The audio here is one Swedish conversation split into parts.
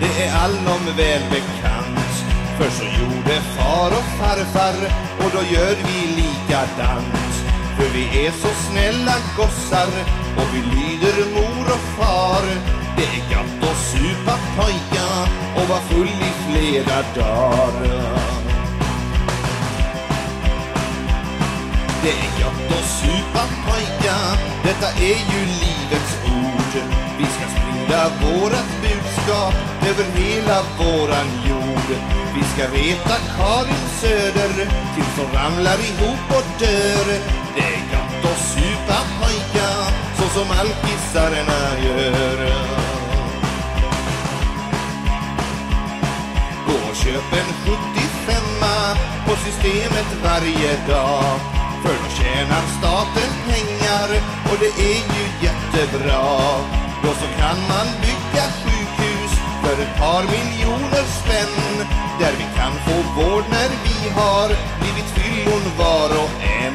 Det är allom välbekant. För så gjorde far och farfar och då gör vi likadant. För vi är så snälla gossar och vi lyder mor och far. Det är gott att supa pojka och vara full i flera dagar. Det är gott att supa pojka, detta är ju livets ord. Vi ska sprida vårat budskap över hela våran jord. Vi ska reta Karin Söder tills hon ramlar ihop och dör. Det är gott att supa pojka, så som alkisarna gör. Gå och köp en 75 på systemet varje dag. För då tjänar staten pengar och det är ju jättebra. Då så kan man bygga sjukhus för ett par miljoner spänn. Där vi kan få vård när vi har blivit fyllon var och en.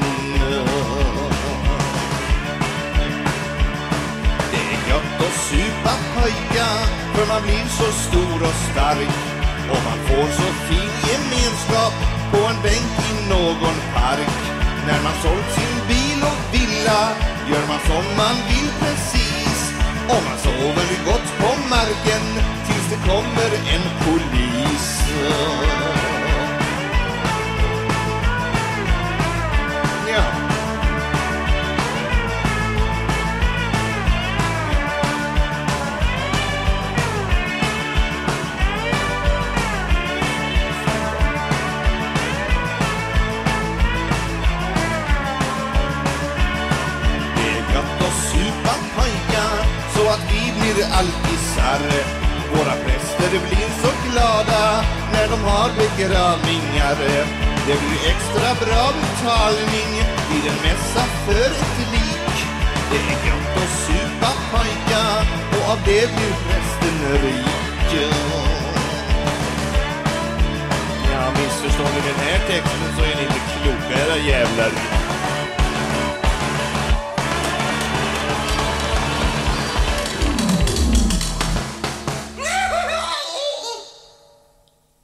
Det är gött att supa pojka för man blir så stor och stark. Och man får så fin gemenskap på en bänk i någon park. När man sålt sin vila gör man som man vill precis. Och man sover gott på marken tills det kommer blir alkisar. Våra präster blir så glada när de har begravningar. Det blir extra bra betalning vid en mässa för ett lik. Det är gott att supa pojka och av det blir prästen rik. Ja, missförstår ni den här texten så är ni inte kloka era jävlar.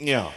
Yeah.